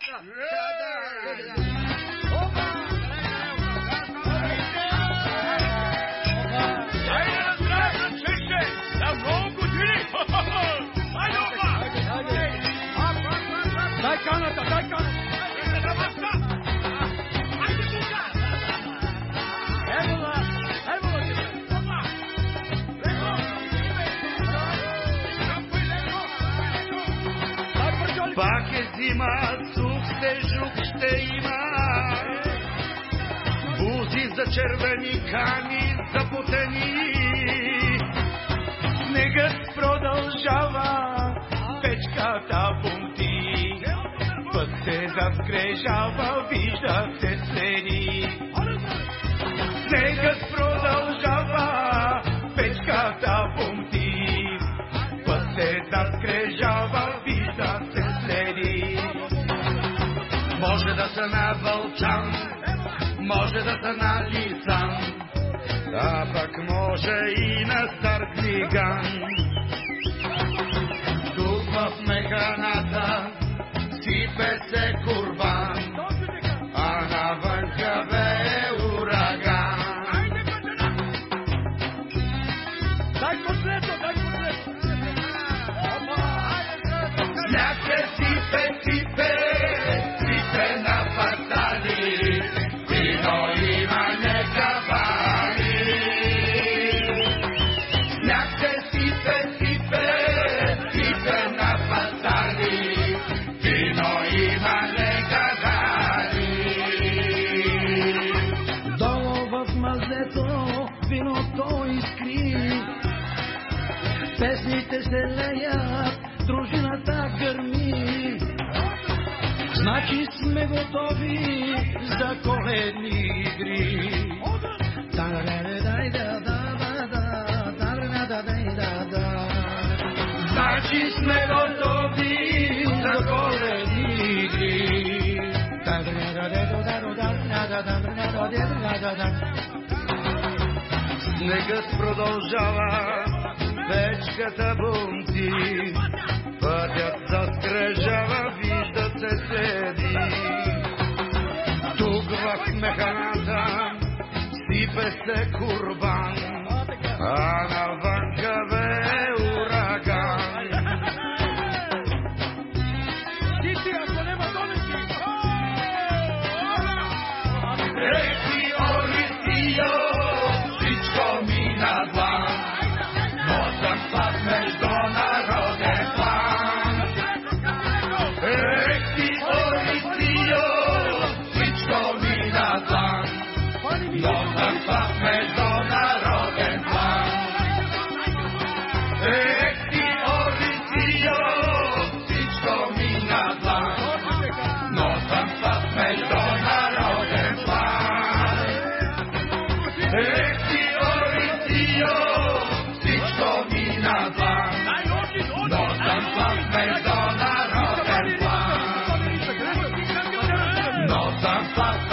Дай Пак е зима, сух стежук ще има. Бузи за червени кани, запотени. Снегът продължава, печката бунти. Път се заскрежава, вижда се следи. Може да са на Вълчан, може да са на Лисан, а пък може и на Стар Глиган. Тук в механата сипе се курбан, мазето виното искри. Песните се леят, дружината гърми. Значи сме готови за коледни игри. Значи сме готови за коледни игри. Снегът продължава, печката бунти, пътят заскрежава, виждат се следи. Тук в механата сипе се курбан, а навънка Fuck.